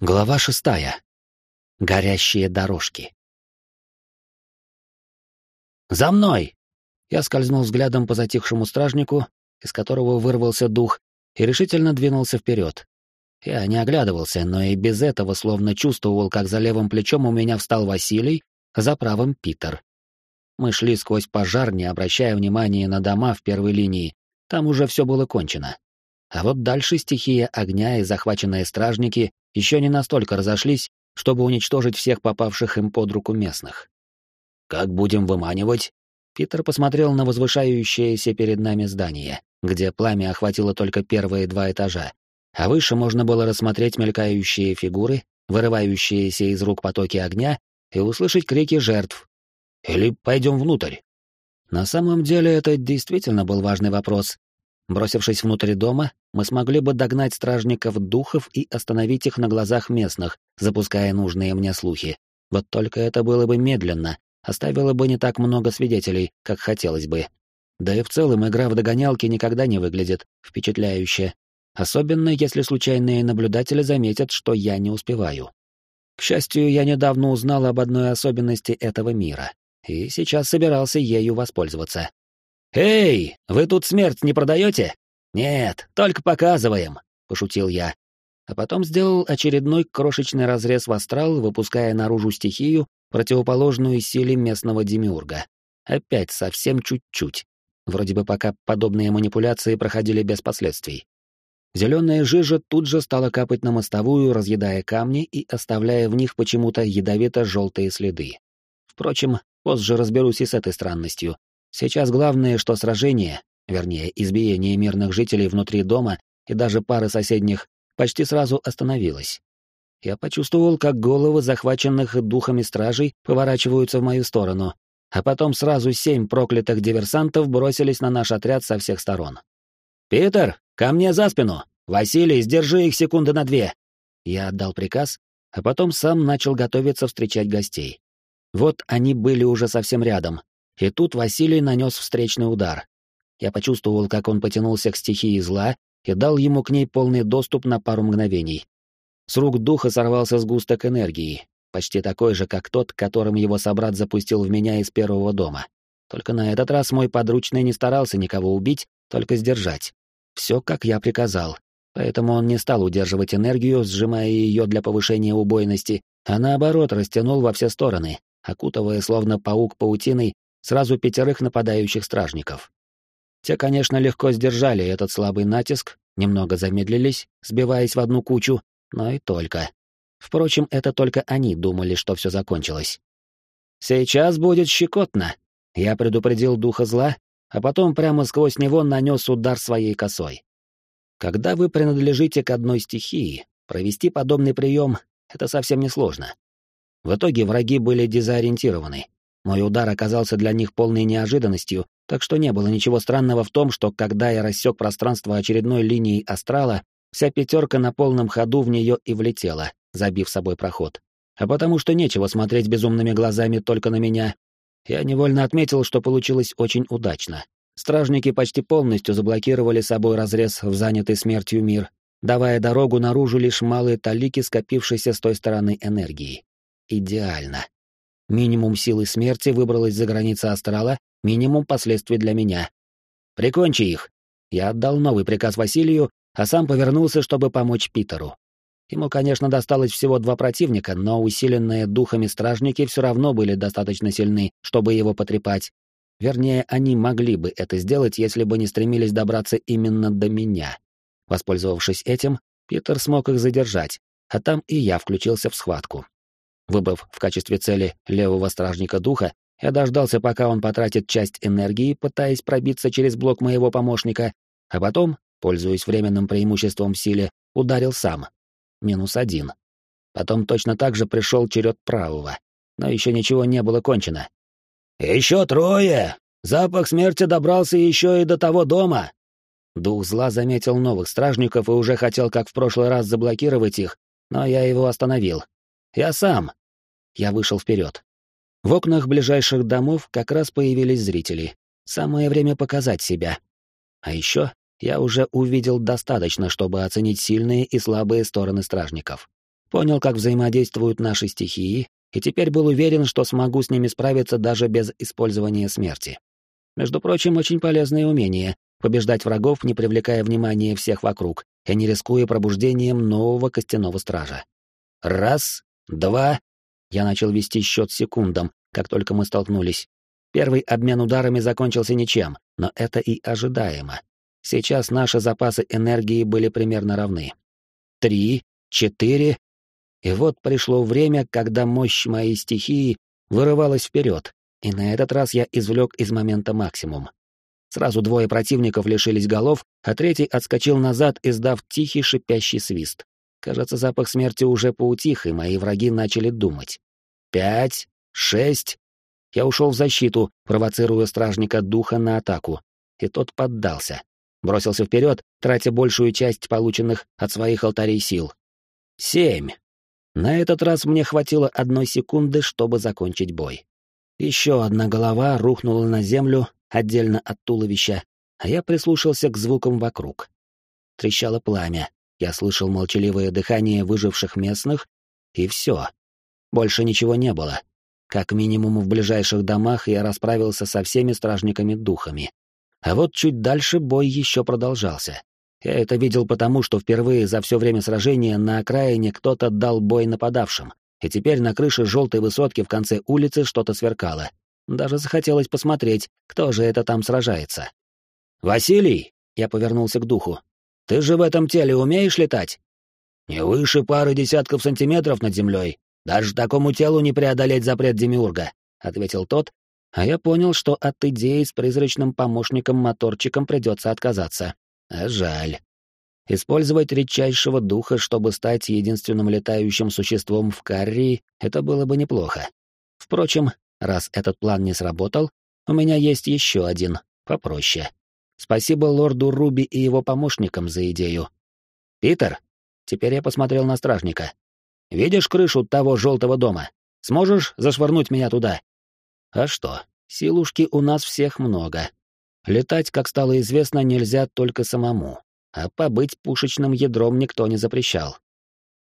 Глава шестая. Горящие дорожки. «За мной!» Я скользнул взглядом по затихшему стражнику, из которого вырвался дух, и решительно двинулся вперед. Я не оглядывался, но и без этого словно чувствовал, как за левым плечом у меня встал Василий, а за правым — Питер. Мы шли сквозь пожар, не обращая внимания на дома в первой линии, там уже все было кончено. А вот дальше стихия огня и захваченные стражники еще не настолько разошлись, чтобы уничтожить всех попавших им под руку местных. «Как будем выманивать?» Питер посмотрел на возвышающееся перед нами здание, где пламя охватило только первые два этажа, а выше можно было рассмотреть мелькающие фигуры, вырывающиеся из рук потоки огня, и услышать крики жертв. «Или пойдем внутрь?» На самом деле это действительно был важный вопрос, Бросившись внутрь дома, мы смогли бы догнать стражников духов и остановить их на глазах местных, запуская нужные мне слухи. Вот только это было бы медленно, оставило бы не так много свидетелей, как хотелось бы. Да и в целом игра в догонялки никогда не выглядит впечатляюще, особенно если случайные наблюдатели заметят, что я не успеваю. К счастью, я недавно узнал об одной особенности этого мира, и сейчас собирался ею воспользоваться. «Эй, вы тут смерть не продаете?» «Нет, только показываем», — пошутил я. А потом сделал очередной крошечный разрез в астрал, выпуская наружу стихию, противоположную силе местного демиурга. Опять совсем чуть-чуть. Вроде бы пока подобные манипуляции проходили без последствий. Зеленая жижа тут же стала капать на мостовую, разъедая камни и оставляя в них почему-то ядовито-желтые следы. Впрочем, позже разберусь и с этой странностью, Сейчас главное, что сражение, вернее, избиение мирных жителей внутри дома и даже пары соседних, почти сразу остановилось. Я почувствовал, как головы захваченных духами стражей поворачиваются в мою сторону, а потом сразу семь проклятых диверсантов бросились на наш отряд со всех сторон. «Питер, ко мне за спину! Василий, сдержи их секунды на две!» Я отдал приказ, а потом сам начал готовиться встречать гостей. Вот они были уже совсем рядом, и тут Василий нанес встречный удар. Я почувствовал, как он потянулся к стихии зла и дал ему к ней полный доступ на пару мгновений. С рук духа сорвался сгусток энергии, почти такой же, как тот, которым его собрат запустил в меня из первого дома. Только на этот раз мой подручный не старался никого убить, только сдержать. Все, как я приказал. Поэтому он не стал удерживать энергию, сжимая ее для повышения убойности, а наоборот растянул во все стороны, окутывая словно паук паутиной сразу пятерых нападающих стражников. Те, конечно, легко сдержали этот слабый натиск, немного замедлились, сбиваясь в одну кучу, но и только. Впрочем, это только они думали, что все закончилось. «Сейчас будет щекотно», — я предупредил духа зла, а потом прямо сквозь него нанес удар своей косой. Когда вы принадлежите к одной стихии, провести подобный прием — это совсем несложно. В итоге враги были дезориентированы, мой удар оказался для них полной неожиданностью, так что не было ничего странного в том, что когда я рассек пространство очередной линией астрала, вся пятерка на полном ходу в нее и влетела, забив собой проход. А потому что нечего смотреть безумными глазами только на меня, я невольно отметил, что получилось очень удачно. Стражники почти полностью заблокировали собой разрез в занятый смертью мир, давая дорогу наружу лишь малые талики скопившейся с той стороны энергии. Идеально. Минимум силы смерти выбралась за границы астрала, минимум последствий для меня. «Прикончи их!» Я отдал новый приказ Василию, а сам повернулся, чтобы помочь Питеру. Ему, конечно, досталось всего два противника, но усиленные духами стражники все равно были достаточно сильны, чтобы его потрепать. Вернее, они могли бы это сделать, если бы не стремились добраться именно до меня. Воспользовавшись этим, Питер смог их задержать, а там и я включился в схватку. Выбрав в качестве цели левого стражника духа, я дождался, пока он потратит часть энергии, пытаясь пробиться через блок моего помощника, а потом, пользуясь временным преимуществом в силе, ударил сам. Минус один. Потом точно так же пришел черед правого. Но еще ничего не было кончено. «Еще трое! Запах смерти добрался еще и до того дома!» Дух зла заметил новых стражников и уже хотел, как в прошлый раз, заблокировать их, но я его остановил. «Я сам!» Я вышел вперед. В окнах ближайших домов как раз появились зрители. Самое время показать себя. А еще я уже увидел достаточно, чтобы оценить сильные и слабые стороны стражников. понял, как взаимодействуют наши стихии, и теперь был уверен, что смогу с ними справиться даже без использования смерти. Между прочим, очень полезное умение — побеждать врагов, не привлекая внимания всех вокруг, и не рискуя пробуждением нового костяного стража. Раз, два... Я начал вести счет секундам, как только мы столкнулись. Первый обмен ударами закончился ничем, но это и ожидаемо. Сейчас наши запасы энергии были примерно равны. Три, четыре... И вот пришло время, когда мощь моей стихии вырывалась вперед, и на этот раз я извлек из момента максимум. Сразу двое противников лишились голов, а третий отскочил назад, издав тихий шипящий свист. Кажется, запах смерти уже поутих, и мои враги начали думать. Пять, шесть... Я ушел в защиту, провоцируя стражника духа на атаку, и тот поддался. Бросился вперед, тратя большую часть полученных от своих алтарей сил. Семь. На этот раз мне хватило одной секунды, чтобы закончить бой. Еще одна голова рухнула на землю, отдельно от туловища, а я прислушался к звукам вокруг. Трещало пламя, я слышал молчаливое дыхание выживших местных, и все. Больше ничего не было. Как минимум в ближайших домах я расправился со всеми стражниками-духами. А вот чуть дальше бой еще продолжался. Я это видел потому, что впервые за все время сражения на окраине кто-то дал бой нападавшим, и теперь на крыше желтой высотки в конце улицы что-то сверкало. Даже захотелось посмотреть, кто же это там сражается. «Василий!» — я повернулся к духу. «Ты же в этом теле умеешь летать?» «Не выше пары десятков сантиметров над землей. Даже такому телу не преодолеть запрет Демиурга», — ответил тот, а я понял, что от идеи с призрачным помощником-моторчиком придется отказаться. А жаль. Использовать редчайшего духа, чтобы стать единственным летающим существом в Каррии, это было бы неплохо. Впрочем, раз этот план не сработал, у меня есть еще один, попроще. Спасибо лорду Руби и его помощникам за идею. «Питер», — теперь я посмотрел на стражника, — «видишь крышу того желтого дома? Сможешь зашвырнуть меня туда?» «А что, силушки у нас всех много. Летать, как стало известно, нельзя только самому а побыть пушечным ядром никто не запрещал.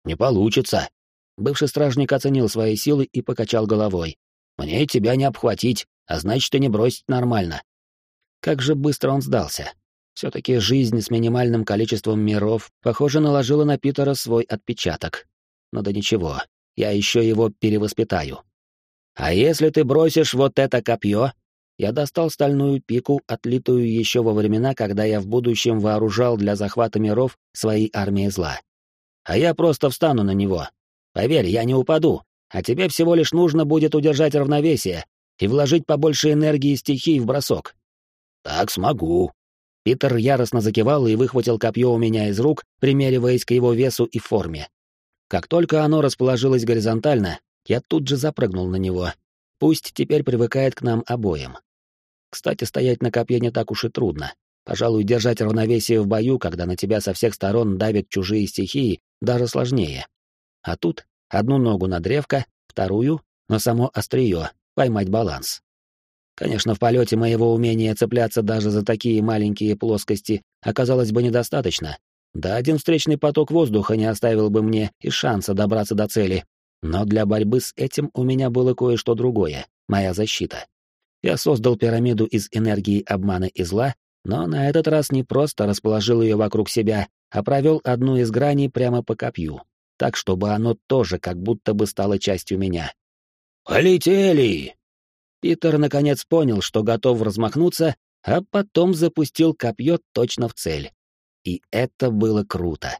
«Не получится!» Бывший стражник оценил свои силы и покачал головой. «Мне тебя не обхватить, а значит, и не бросить нормально». Как же быстро он сдался. Все-таки жизнь с минимальным количеством миров, похоже, наложила на Питера свой отпечаток. Но да ничего, я еще его перевоспитаю. «А если ты бросишь вот это копье?» я достал стальную пику, отлитую еще во времена, когда я в будущем вооружал для захвата миров свои армии зла. А я просто встану на него. Поверь, я не упаду, а тебе всего лишь нужно будет удержать равновесие и вложить побольше энергии стихий в бросок. Так смогу. Питер яростно закивал и выхватил копье у меня из рук, примериваясь к его весу и форме. Как только оно расположилось горизонтально, я тут же запрыгнул на него. Пусть теперь привыкает к нам обоим. Кстати, стоять на копье не так уж и трудно. Пожалуй, держать равновесие в бою, когда на тебя со всех сторон давят чужие стихии, даже сложнее. А тут одну ногу на древко, вторую — на само острие, поймать баланс. Конечно, в полете моего умения цепляться даже за такие маленькие плоскости оказалось бы недостаточно. Да один встречный поток воздуха не оставил бы мне и шанса добраться до цели. Но для борьбы с этим у меня было кое-что другое — моя защита. Я создал пирамиду из энергии обмана и зла, но на этот раз не просто расположил ее вокруг себя, а провел одну из граней прямо по копью, так, чтобы оно тоже как будто бы стало частью меня. «Полетели!» Питер наконец понял, что готов размахнуться, а потом запустил копье точно в цель. И это было круто.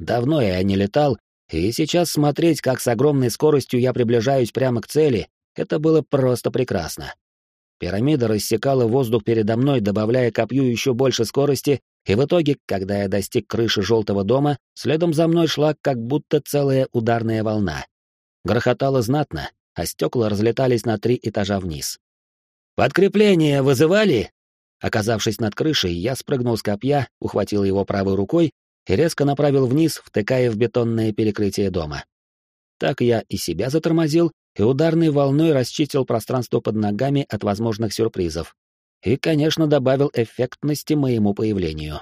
Давно я не летал, и сейчас смотреть, как с огромной скоростью я приближаюсь прямо к цели, это было просто прекрасно. Пирамида рассекала воздух передо мной, добавляя копью еще больше скорости, и в итоге, когда я достиг крыши желтого дома, следом за мной шла как будто целая ударная волна. Грохотало знатно, а стекла разлетались на три этажа вниз. «Подкрепление вызывали?» Оказавшись над крышей, я спрыгнул с копья, ухватил его правой рукой и резко направил вниз, втыкая в бетонное перекрытие дома. Так я и себя затормозил, и ударной волной расчистил пространство под ногами от возможных сюрпризов. И, конечно, добавил эффектности моему появлению.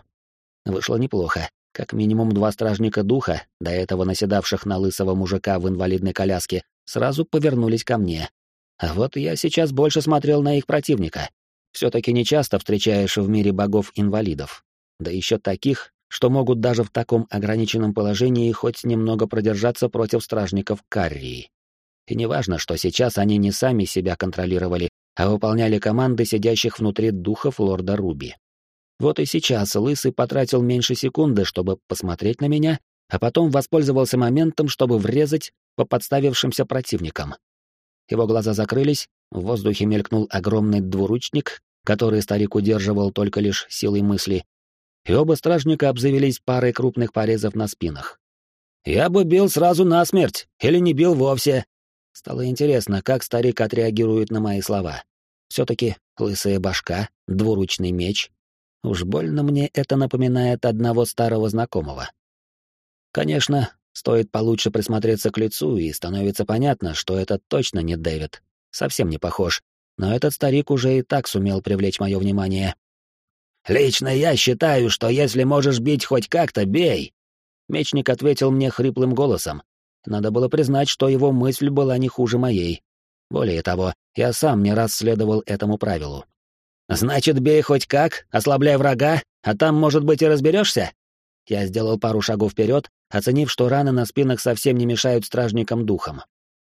Вышло неплохо. Как минимум два стражника духа, до этого наседавших на лысого мужика в инвалидной коляске, сразу повернулись ко мне. А вот я сейчас больше смотрел на их противника. Все-таки нечасто встречаешь в мире богов-инвалидов. Да еще таких, что могут даже в таком ограниченном положении хоть немного продержаться против стражников Каррии. И неважно, что сейчас они не сами себя контролировали, а выполняли команды сидящих внутри духов лорда Руби. Вот и сейчас Лысый потратил меньше секунды, чтобы посмотреть на меня, а потом воспользовался моментом, чтобы врезать по подставившимся противникам. Его глаза закрылись, в воздухе мелькнул огромный двуручник, который старик удерживал только лишь силой мысли, и оба стражника обзавелись парой крупных порезов на спинах. «Я бы бил сразу насмерть, или не бил вовсе». Стало интересно, как старик отреагирует на мои слова. Все-таки лысая башка, двуручный меч, Уж больно мне это напоминает одного старого знакомого. Конечно, стоит получше присмотреться к лицу, и становится понятно, что это точно не Дэвид. Совсем не похож. Но этот старик уже и так сумел привлечь мое внимание. «Лично я считаю, что если можешь бить хоть как-то, бей!» Мечник ответил мне хриплым голосом. Надо было признать, что его мысль была не хуже моей. Более того, я сам не раз следовал этому правилу. «Значит, бей хоть как, ослабляй врага, а там, может быть, и разберешься?» Я сделал пару шагов вперед, оценив, что раны на спинах совсем не мешают стражникам духом.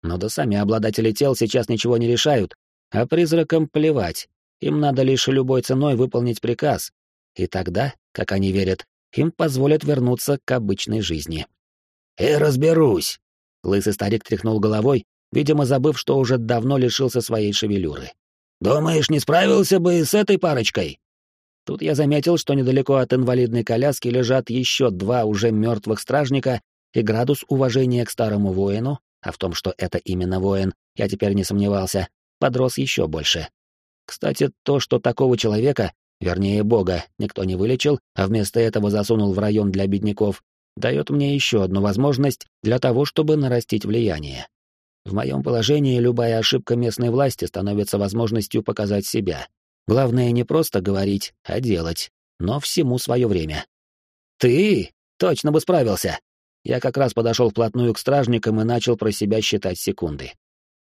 Но да сами обладатели тел сейчас ничего не решают, а призракам плевать. Им надо лишь любой ценой выполнить приказ. И тогда, как они верят, им позволят вернуться к обычной жизни. «И разберусь!» Лысый старик тряхнул головой, видимо, забыв, что уже давно лишился своей шевелюры. Думаешь, не справился бы и с этой парочкой? Тут я заметил, что недалеко от инвалидной коляски лежат еще два уже мертвых стражника, и градус уважения к старому воину, а в том, что это именно воин, я теперь не сомневался, подрос еще больше. Кстати, то, что такого человека, вернее бога, никто не вылечил, а вместо этого засунул в район для бедняков, дает мне еще одну возможность для того, чтобы нарастить влияние. В моем положении любая ошибка местной власти становится возможностью показать себя. Главное не просто говорить, а делать. Но всему свое время. «Ты? Точно бы справился!» Я как раз подошел вплотную к стражникам и начал про себя считать секунды.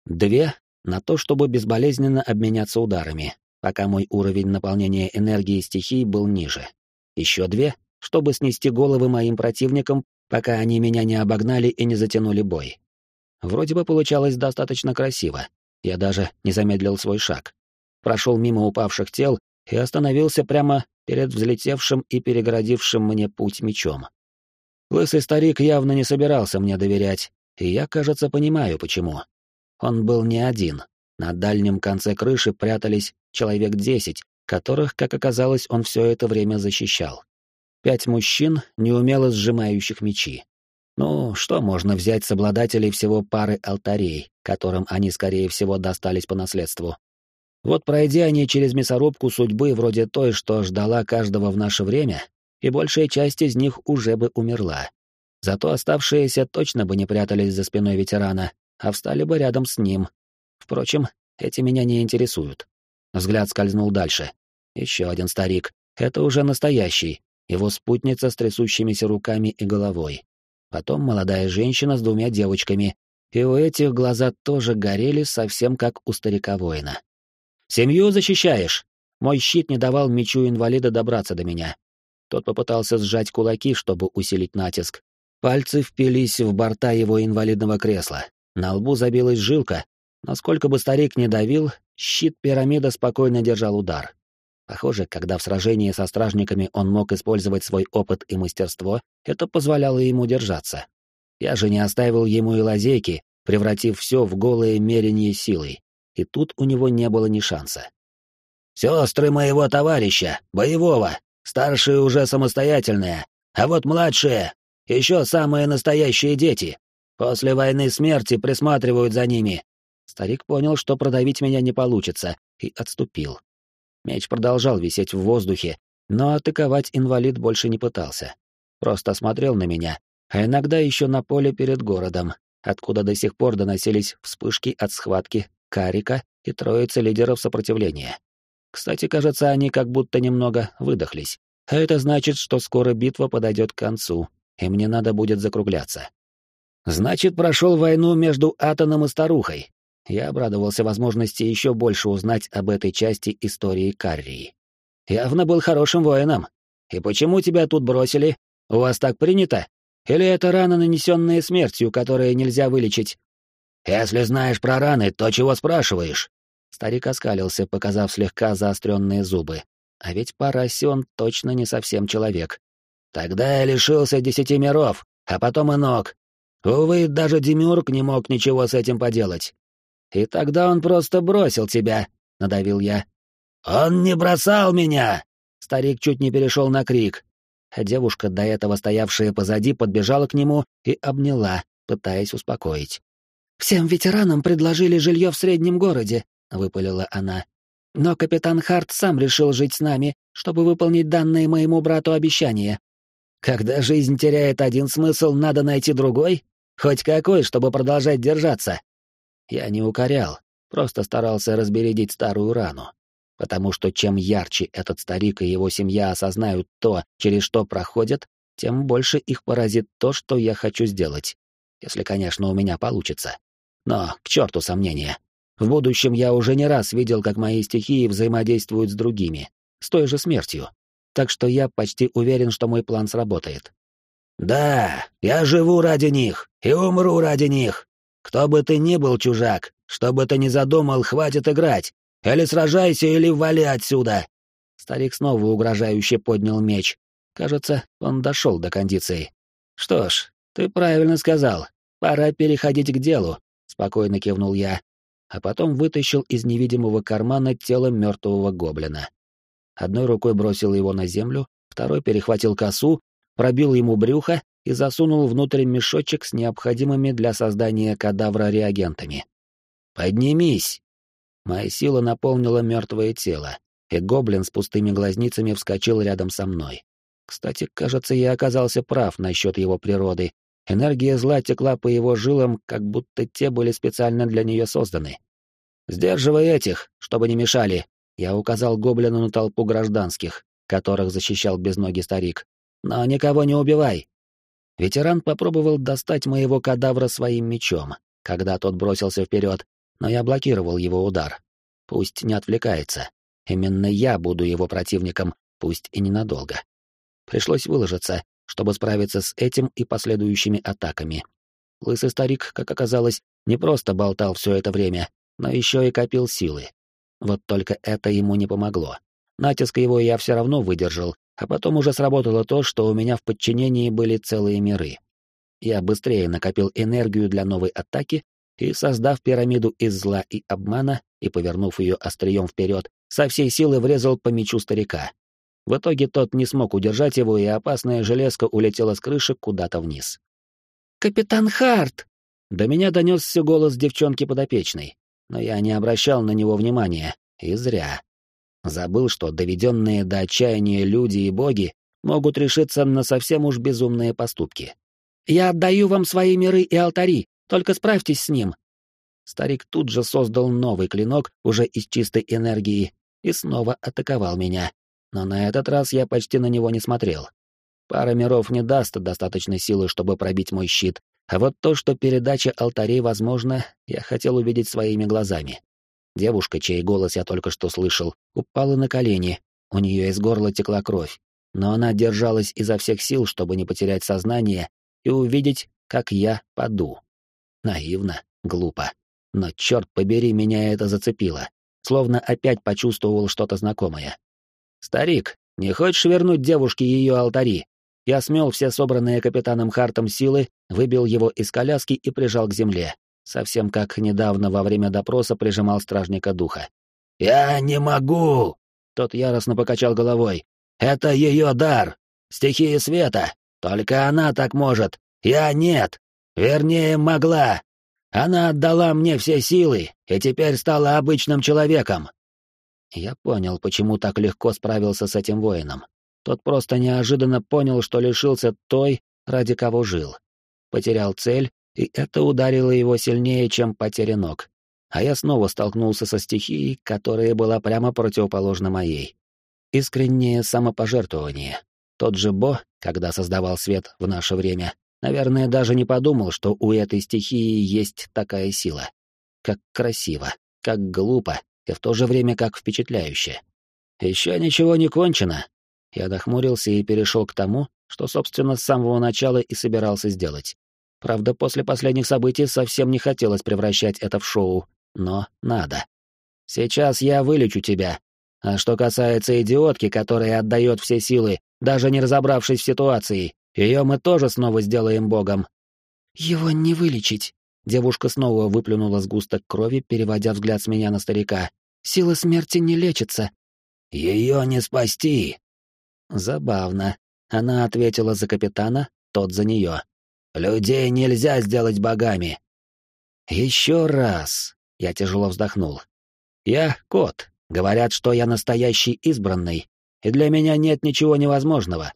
Две — на то, чтобы безболезненно обменяться ударами, пока мой уровень наполнения энергии стихий был ниже. Еще две — чтобы снести головы моим противникам, пока они меня не обогнали и не затянули бой. Вроде бы получалось достаточно красиво. Я даже не замедлил свой шаг. Прошел мимо упавших тел и остановился прямо перед взлетевшим и перегородившим мне путь мечом. Лысый старик явно не собирался мне доверять, и я, кажется, понимаю, почему. Он был не один. На дальнем конце крыши прятались человек десять, которых, как оказалось, он все это время защищал. Пять мужчин, неумело сжимающих мечи. Ну, что можно взять с обладателей всего пары алтарей, которым они, скорее всего, достались по наследству? Вот пройдя они через мясорубку судьбы вроде той, что ждала каждого в наше время, и большая часть из них уже бы умерла. Зато оставшиеся точно бы не прятались за спиной ветерана, а встали бы рядом с ним. Впрочем, эти меня не интересуют. Взгляд скользнул дальше. Еще один старик. Это уже настоящий. Его спутница с трясущимися руками и головой потом молодая женщина с двумя девочками, и у этих глаза тоже горели совсем как у старика-воина. «Семью защищаешь!» Мой щит не давал мечу инвалида добраться до меня. Тот попытался сжать кулаки, чтобы усилить натиск. Пальцы впились в борта его инвалидного кресла. На лбу забилась жилка. Насколько бы старик не давил, щит пирамида спокойно держал удар. Похоже, когда в сражении со стражниками он мог использовать свой опыт и мастерство, это позволяло ему держаться. Я же не оставил ему и лазейки, превратив все в голое мерение силой. И тут у него не было ни шанса. «Сестры моего товарища, боевого, старшие уже самостоятельные, а вот младшие — еще самые настоящие дети. После войны смерти присматривают за ними». Старик понял, что продавить меня не получится, и отступил. Меч продолжал висеть в воздухе, но атаковать инвалид больше не пытался. Просто смотрел на меня, а иногда еще на поле перед городом, откуда до сих пор доносились вспышки от схватки Карика и троицы лидеров сопротивления. Кстати, кажется, они как будто немного выдохлись, А это значит, что скоро битва подойдет к концу, и мне надо будет закругляться. Значит, прошел войну между Атоном и старухой. Я обрадовался возможности еще больше узнать об этой части истории Каррии. Явно был хорошим воином. И почему тебя тут бросили? У вас так принято? Или это рана, нанесенная смертью, которую нельзя вылечить? Если знаешь про раны, то чего спрашиваешь? Старик оскалился, показав слегка заостренные зубы. А ведь по расе он точно не совсем человек. Тогда я лишился десяти миров, а потом и ног. Увы, даже Демюрк не мог ничего с этим поделать. И тогда он просто бросил тебя, — надавил я. «Он не бросал меня!» Старик чуть не перешел на крик. Девушка, до этого стоявшая позади, подбежала к нему и обняла, пытаясь успокоить. «Всем ветеранам предложили жилье в среднем городе», — выпалила она. Но капитан Харт сам решил жить с нами, чтобы выполнить данное моему брату обещание. Когда жизнь теряет один смысл, надо найти другой? Хоть какой, чтобы продолжать держаться. Я не укорял, просто старался разбередить старую рану. Потому что чем ярче этот старик и его семья осознают то, через что проходят, тем больше их поразит то, что я хочу сделать. Если, конечно, у меня получится. Но к черту сомнения. В будущем я уже не раз видел, как мои стихии взаимодействуют с другими, с той же смертью. Так что я почти уверен, что мой план сработает. «Да, я живу ради них и умру ради них. Кто бы ты ни был, чужак, что бы ты ни задумал, хватит играть. Или сражайся, или вали отсюда!» Старик снова угрожающе поднял меч. Кажется, он дошел до кондиции. «Что ж, ты правильно сказал. Пора переходить к делу», — спокойно кивнул я, а потом вытащил из невидимого кармана тело мертвого гоблина. Одной рукой бросил его на землю, второй перехватил косу, пробил ему брюхо и засунул внутрь мешочек с необходимыми для создания кадавра реагентами. «Поднимись!» Моя сила наполнила мертвое тело, и гоблин с пустыми глазницами вскочил рядом со мной. Кстати, кажется, я оказался прав насчет его природы, Энергия зла текла по его жилам, как будто те были специально для нее созданы. «Сдерживай этих, чтобы не мешали», — я указал гоблину на толпу гражданских, которых защищал безногий старик. «Но никого не убивай». Ветеран попробовал достать моего кадавра своим мечом, когда тот бросился вперед, но я блокировал его удар. Пусть не отвлекается. Именно я буду его противником, пусть и ненадолго. Пришлось выложиться, чтобы справиться с этим и последующими атаками. Лысый старик, как оказалось, не просто болтал все это время, но еще и копил силы. Вот только это ему не помогло. Натиск его я все равно выдержал, а потом уже сработало то, что у меня в подчинении были целые миры. Я быстрее накопил энергию для новой атаки и, создав пирамиду из зла и обмана и повернув ее острием вперед, со всей силы врезал по мечу старика. В итоге тот не смог удержать его, и опасная железка улетела с крыши куда-то вниз. «Капитан Харт!» До меня донесся голос девчонки подопечной, но я не обращал на него внимания, и зря. Забыл, что доведенные до отчаяния люди и боги могут решиться на совсем уж безумные поступки. «Я отдаю вам свои миры и алтари, только справьтесь с ним!» Старик тут же создал новый клинок, уже из чистой энергии, и снова атаковал меня но на этот раз я почти на него не смотрел. Пара миров не даст достаточной силы, чтобы пробить мой щит, а вот то, что передача алтарей возможно, я хотел увидеть своими глазами. Девушка, чей голос я только что слышал, упала на колени, у нее из горла текла кровь, но она держалась изо всех сил, чтобы не потерять сознание и увидеть, как я паду. Наивно, глупо. Но черт побери, меня это зацепило. Словно опять почувствовал что-то знакомое. «Старик, не хочешь вернуть девушке ее алтари?» Я смел все собранные капитаном Хартом силы, выбил его из коляски и прижал к земле, совсем как недавно во время допроса прижимал стражника духа. «Я не могу!» Тот яростно покачал головой. «Это ее дар! Стихия света! Только она так может! Я нет! Вернее, могла! Она отдала мне все силы и теперь стала обычным человеком!» Я понял, почему так легко справился с этим воином. Тот просто неожиданно понял, что лишился той, ради кого жил. Потерял цель, и это ударило его сильнее, чем потеря ног. А я снова столкнулся со стихией, которая была прямо противоположна моей. искреннее самопожертвование. Тот же Бо, когда создавал свет в наше время, наверное, даже не подумал, что у этой стихии есть такая сила. Как красиво, как глупо и в то же время как впечатляюще. Еще ничего не кончено. Я нахмурился и перешел к тому, что, собственно, с самого начала и собирался сделать. Правда, после последних событий совсем не хотелось превращать это в шоу, но надо. Сейчас я вылечу тебя. А что касается идиотки, которая отдает все силы, даже не разобравшись в ситуации, ее мы тоже снова сделаем богом. Его не вылечить. Девушка снова выплюнула сгусток крови, переводя взгляд с меня на старика. Сила смерти не лечится. Ее не спасти. Забавно. Она ответила за капитана, тот за нее. Людей нельзя сделать богами. Еще раз. Я тяжело вздохнул. Я кот. Говорят, что я настоящий избранный, и для меня нет ничего невозможного.